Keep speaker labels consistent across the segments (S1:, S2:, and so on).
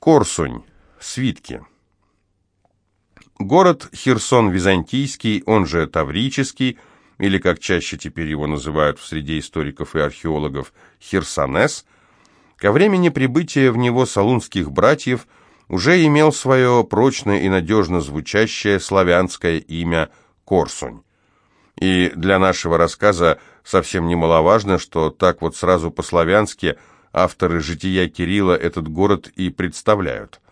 S1: Корсунь. Свитки. Город Херсон-Византийский, он же Таврический, или, как чаще теперь его называют в среде историков и археологов, Херсонес, ко времени прибытия в него салунских братьев уже имел свое прочное и надежно звучащее славянское имя Корсунь. И для нашего рассказа совсем немаловажно, что так вот сразу по-славянски авторы «Жития Кирилла» этот город и представляют –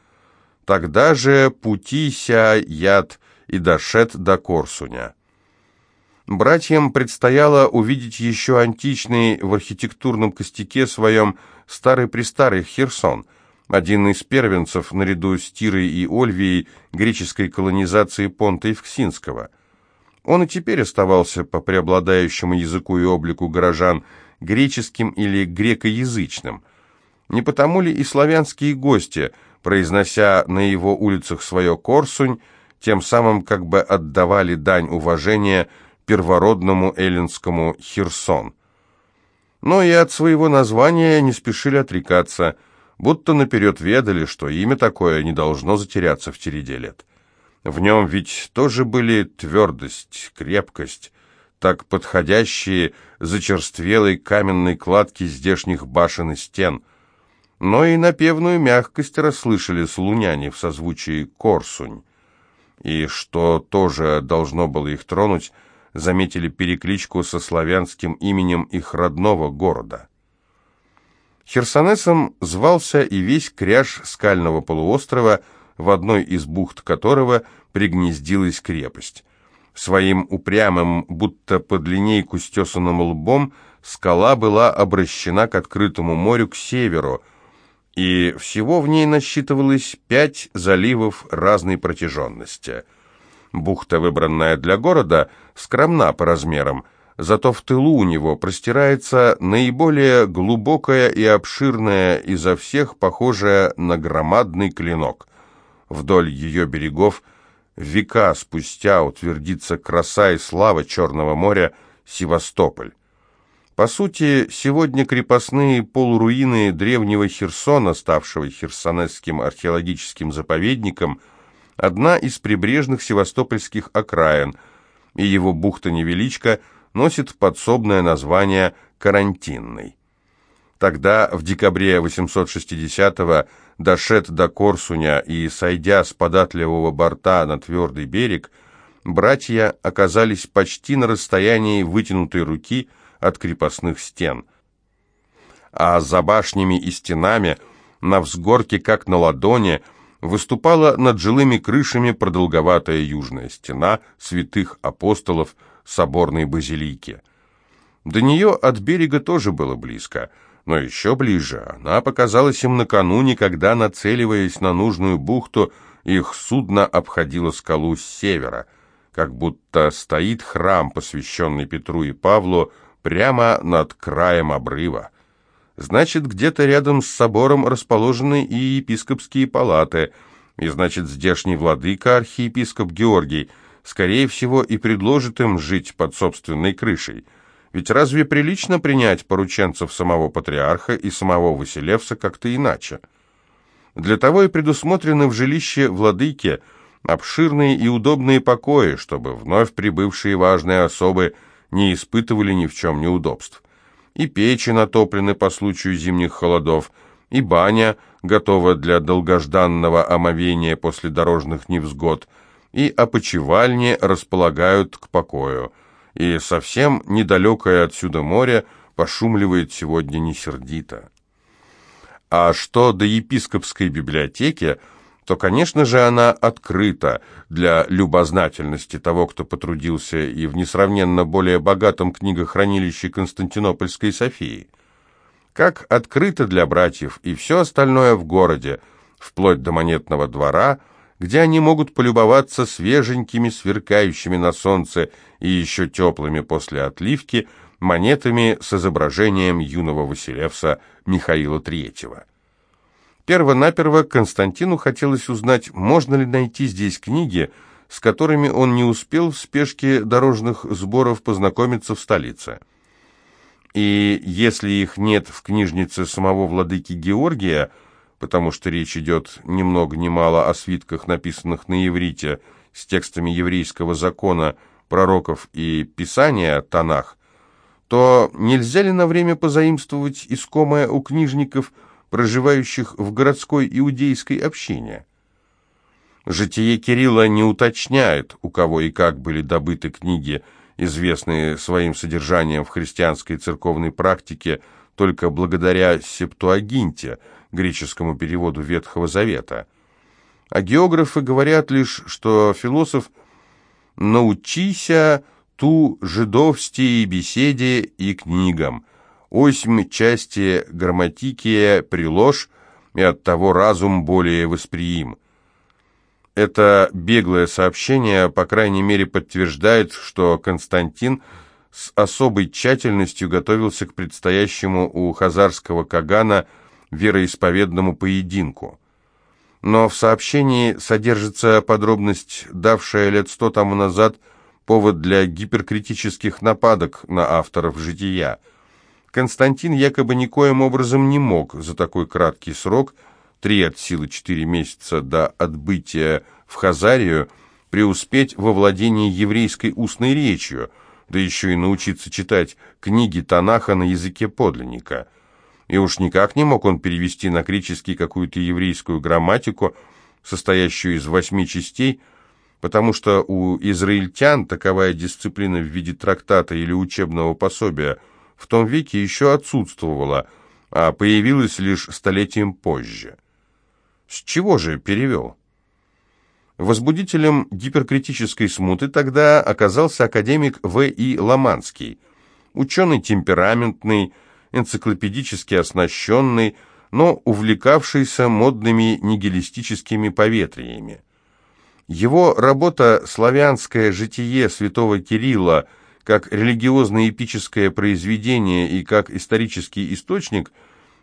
S1: Тогда же пути ся яд и дошед до Корсуня. Братьям предстояло увидеть еще античный в архитектурном костяке своем старый-престарый Херсон, один из первенцев наряду с Тирой и Ольвией греческой колонизации Понта Евксинского. Он и теперь оставался по преобладающему языку и облику горожан греческим или грекоязычным. Не потому ли и славянские гости – произнося на его улицах свое Корсунь, тем самым как бы отдавали дань уважения первородному эллинскому Херсон. Но и от своего названия не спешили отрекаться, будто наперед ведали, что имя такое не должно затеряться в череде лет. В нем ведь тоже были твердость, крепкость, так подходящие зачерствелой каменной кладки здешних башен и стен – но и напевную мягкость расслышали слуняне в созвучии «корсунь». И, что тоже должно было их тронуть, заметили перекличку со славянским именем их родного города. Херсонесом звался и весь кряж скального полуострова, в одной из бухт которого пригнездилась крепость. Своим упрямым, будто под линейку стесанным лбом, скала была обращена к открытому морю к северу, и всего в ней насчитывалось пять заливов разной протяженности. Бухта, выбранная для города, скромна по размерам, зато в тылу у него простирается наиболее глубокая и обширная изо всех похожая на громадный клинок. Вдоль ее берегов века спустя утвердится краса и слава Черного моря Севастополь. По сути, сегодня крепостные полуруины древнего Херсона, ставшего Херсонесским археологическим заповедником, одна из прибрежных севастопольских окраин, и его бухта-невеличка носит подсобное название «Карантинный». Тогда, в декабре 860-го, дошед до Корсуня и, сойдя с податливого борта на твердый берег, братья оказались почти на расстоянии вытянутой руки – от крепостных стен. А за башнями и стенами, на взгорке, как на ладони, выступала над жилыми крышами продолговатая южная стена святых апостолов соборной базилики. До нее от берега тоже было близко, но еще ближе она показалась им накануне, когда, нацеливаясь на нужную бухту, их судно обходило скалу с севера, как будто стоит храм, посвященный Петру и Павлу, прямо над краем обрыва. Значит, где-то рядом с собором расположены и епископские палаты, и значит, здешний владыка, архиепископ Георгий, скорее всего, и предложит им жить под собственной крышей. Ведь разве прилично принять порученцев самого патриарха и самого Василевса как-то иначе? Для того и предусмотрены в жилище владыки обширные и удобные покои, чтобы вновь прибывшие важные особы – не испытывали ни в чем неудобств. И печи натоплены по случаю зимних холодов, и баня готова для долгожданного омовения после дорожных невзгод, и опочивальни располагают к покою, и совсем недалекое отсюда море пошумливает сегодня не сердито. А что до епископской библиотеки – то, конечно же, она открыта для любознательности того, кто потрудился и в несравненно более богатом книгохранилище Константинопольской Софии. Как открыто для братьев и все остальное в городе, вплоть до монетного двора, где они могут полюбоваться свеженькими, сверкающими на солнце и еще теплыми после отливки монетами с изображением юного Василевса Михаила Третьего. Первонаперво Константину хотелось узнать, можно ли найти здесь книги, с которыми он не успел в спешке дорожных сборов познакомиться в столице. И если их нет в книжнице самого владыки Георгия, потому что речь идет ни много ни мало о свитках, написанных на иврите, с текстами еврейского закона, пророков и писания Танах, то нельзя ли на время позаимствовать искомое у книжников, проживающих в городской иудейской общине? Житие Кирилла не уточняет, у кого и как были добыты книги, известные своим содержанием в христианской церковной практике только благодаря Септуагинте, греческому переводу Ветхого Завета. А географы говорят лишь, что философ «научися ту жидовсти беседе и книгам, осьмь части грамматики приложь, и от того разум более восприим». Это беглое сообщение, по крайней мере, подтверждает, что Константин с особой тщательностью готовился к предстоящему у хазарского Кагана вероисповедному поединку. Но в сообщении содержится подробность, давшая лет сто тому назад повод для гиперкритических нападок на авторов «Жития». Константин якобы никоим образом не мог за такой краткий срок – три от силы четыре месяца до отбытия в Хазарию, преуспеть во владении еврейской устной речью, да еще и научиться читать книги Танаха на языке подлинника. И уж никак не мог он перевести на греческий какую-то еврейскую грамматику, состоящую из восьми частей, потому что у израильтян таковая дисциплина в виде трактата или учебного пособия в том веке еще отсутствовала, а появилась лишь столетием позже. С чего же перевел? Возбудителем гиперкритической смуты тогда оказался академик В.И. Ломанский, ученый темпераментный, энциклопедически оснащенный, но увлекавшийся модными нигилистическими поветриями. Его работа «Славянское житие святого Кирилла» как религиозно-эпическое произведение и как исторический источник –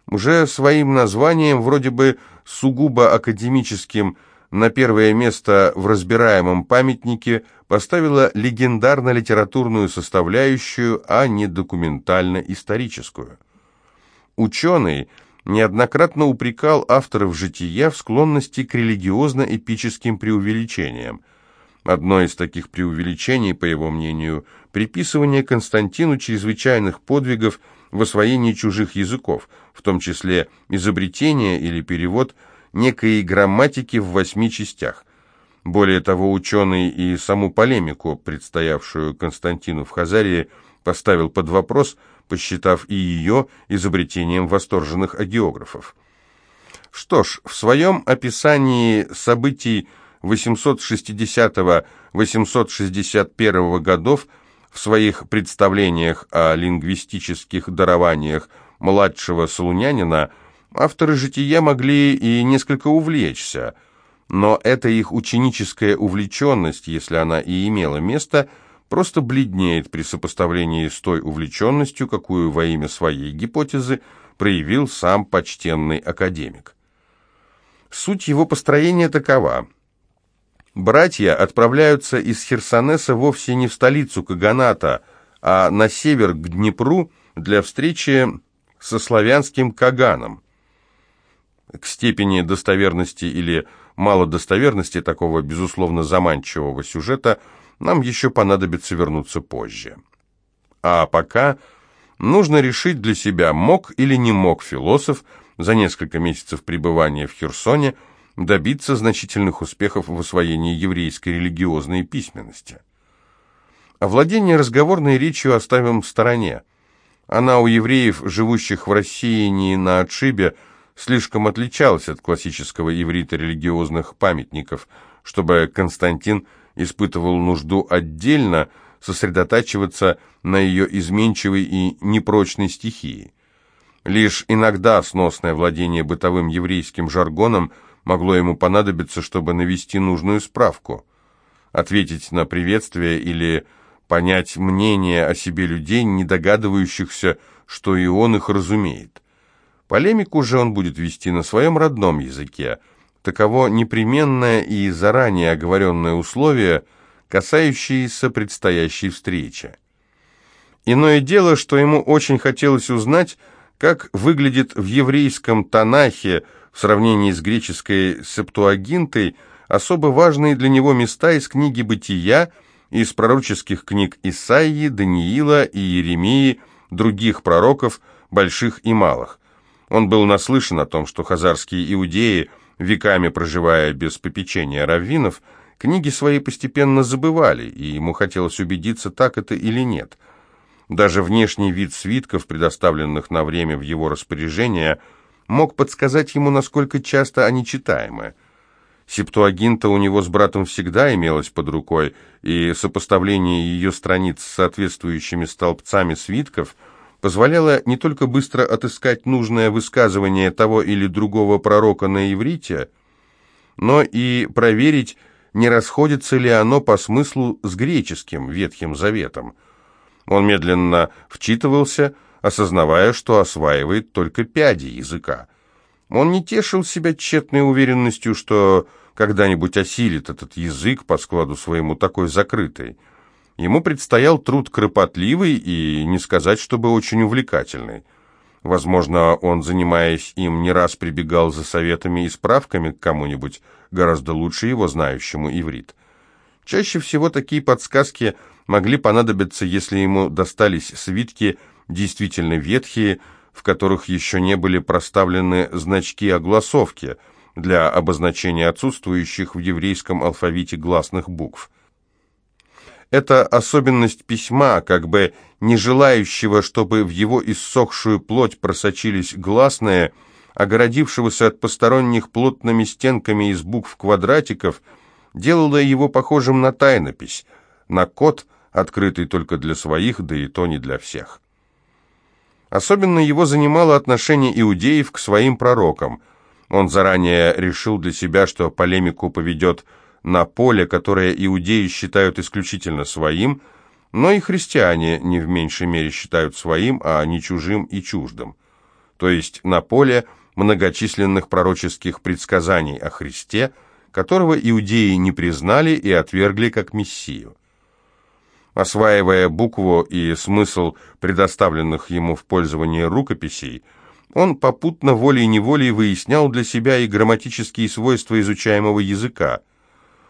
S1: уже своим названием, вроде бы сугубо академическим, на первое место в разбираемом памятнике поставила легендарно-литературную составляющую, а не документально-историческую. Ученый неоднократно упрекал авторов «Жития» в склонности к религиозно-эпическим преувеличениям. Одно из таких преувеличений, по его мнению, приписывание Константину чрезвычайных подвигов – в освоении чужих языков, в том числе изобретение или перевод некой грамматики в восьми частях. Более того, ученый и саму полемику, предстоявшую Константину в Хазарии, поставил под вопрос, посчитав и ее изобретением восторженных агеографов. Что ж, в своем описании событий 860-861 годов в своих представлениях о лингвистических дарованиях младшего солунянина авторы «Жития» могли и несколько увлечься, но эта их ученическая увлеченность, если она и имела место, просто бледнеет при сопоставлении с той увлеченностью, какую во имя своей гипотезы проявил сам почтенный академик. Суть его построения такова – Братья отправляются из Херсонеса вовсе не в столицу Каганата, а на север к Днепру для встречи со славянским Каганом. К степени достоверности или малодостоверности такого, безусловно, заманчивого сюжета нам еще понадобится вернуться позже. А пока нужно решить для себя, мог или не мог философ за несколько месяцев пребывания в Херсоне – добиться значительных успехов в освоении еврейской религиозной письменности. Овладение разговорной речью оставим в стороне. Она у евреев, живущих в России не на отшибе, слишком отличалась от классического иврита религиозных памятников, чтобы Константин испытывал нужду отдельно сосредотачиваться на ее изменчивой и непрочной стихии. Лишь иногда сносное владение бытовым еврейским жаргоном – могло ему понадобиться, чтобы навести нужную справку, ответить на приветствие или понять мнение о себе людей, не догадывающихся, что и он их разумеет. Полемику же он будет вести на своем родном языке. Таково непременное и заранее оговоренное условие, касающееся предстоящей встречи. Иное дело, что ему очень хотелось узнать, как выглядит в еврейском Танахе в сравнении с греческой септуагинтой особо важные для него места из книги «Бытия», из пророческих книг Исаии, Даниила и Еремии, других пророков, больших и малых. Он был наслышан о том, что хазарские иудеи, веками проживая без попечения раввинов, книги свои постепенно забывали, и ему хотелось убедиться, так это или нет. Даже внешний вид свитков, предоставленных на время в его распоряжение, мог подсказать ему, насколько часто они читаемы. Септуагинта у него с братом всегда имелась под рукой, и сопоставление ее страниц с соответствующими столбцами свитков – позволяло не только быстро отыскать нужное высказывание того или другого пророка на иврите, но и проверить, не расходится ли оно по смыслу с греческим Ветхим Заветом. Он медленно вчитывался, осознавая, что осваивает только пяди языка. Он не тешил себя тщетной уверенностью, что когда-нибудь осилит этот язык по складу своему такой закрытый. Ему предстоял труд кропотливый и, не сказать, чтобы очень увлекательный. Возможно, он, занимаясь им, не раз прибегал за советами и справками к кому-нибудь, гораздо лучше его знающему иврит. Чаще всего такие подсказки могли понадобиться, если ему достались свитки, действительно ветхие, в которых еще не были проставлены значки огласовки для обозначения отсутствующих в еврейском алфавите гласных букв. Эта особенность письма, как бы не желающего, чтобы в его иссохшую плоть просочились гласные, огородившегося от посторонних плотными стенками из букв квадратиков, делала его похожим на тайнопись, на код, открытый только для своих, да и то не для всех. Особенно его занимало отношение иудеев к своим пророкам. Он заранее решил для себя, что полемику поведет на поле, которое иудеи считают исключительно своим, но и христиане не в меньшей мере считают своим, а не чужим и чуждым. То есть на поле многочисленных пророческих предсказаний о Христе, которого иудеи не признали и отвергли как Мессию. Осваивая букву и смысл предоставленных ему в пользование рукописей, он попутно волей-неволей выяснял для себя и грамматические свойства изучаемого языка –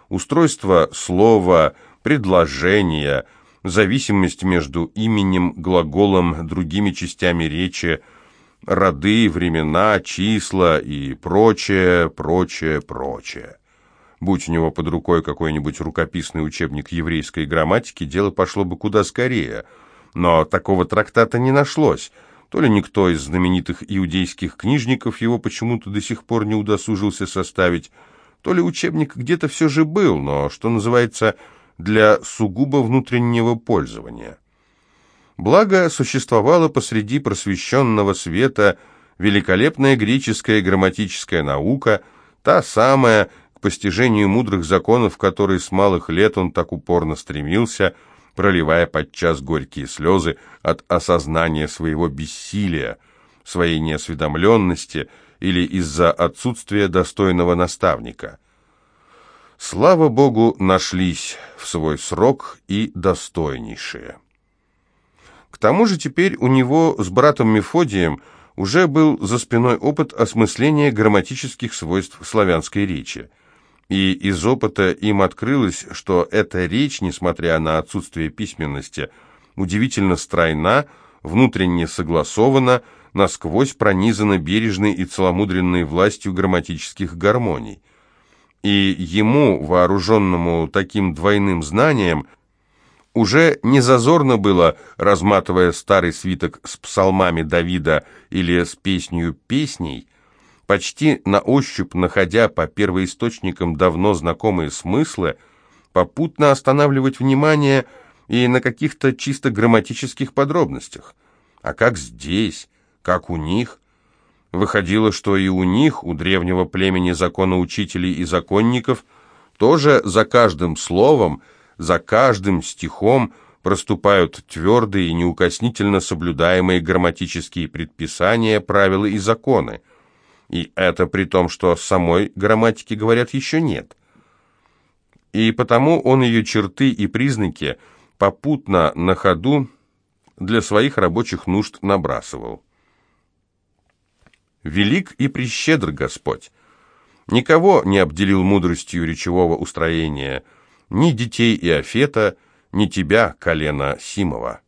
S1: устройство слова, предложения, зависимость между именем, глаголом, другими частями речи, роды, времена, числа и прочее, прочее, прочее. Будь у него под рукой какой-нибудь рукописный учебник еврейской грамматики, дело пошло бы куда скорее. Но такого трактата не нашлось. То ли никто из знаменитых иудейских книжников его почему-то до сих пор не удосужился составить, то ли учебник где-то все же был, но, что называется, для сугубо внутреннего пользования. Благо, существовала посреди просвещенного света великолепная греческая грамматическая наука, та самая, к постижению мудрых законов, которой с малых лет он так упорно стремился, проливая подчас горькие слезы от осознания своего бессилия, своей неосведомленности – или из-за отсутствия достойного наставника. Слава Богу, нашлись в свой срок и достойнейшие. К тому же теперь у него с братом Мефодием уже был за спиной опыт осмысления грамматических свойств славянской речи. И из опыта им открылось, что эта речь, несмотря на отсутствие письменности, удивительно стройна, внутренне согласована, насквозь пронизана бережной и целомудренной властью грамматических гармоний. И ему, вооруженному таким двойным знанием, уже не зазорно было, разматывая старый свиток с псалмами Давида или с песнью песней, почти на ощупь находя по первоисточникам давно знакомые смыслы, попутно останавливать внимание и на каких-то чисто грамматических подробностях. А как здесь? Как у них. Выходило, что и у них, у древнего племени законоучителей и законников, тоже за каждым словом, за каждым стихом проступают твердые и неукоснительно соблюдаемые грамматические предписания, правила и законы. И это при том, что самой грамматики, говорят, еще нет. И потому он ее черты и признаки попутно на ходу для своих рабочих нужд набрасывал. Велик и прещедр Господь. Никого не обделил мудростью речевого устроения, ни детей Иофета, ни тебя, колено Симова.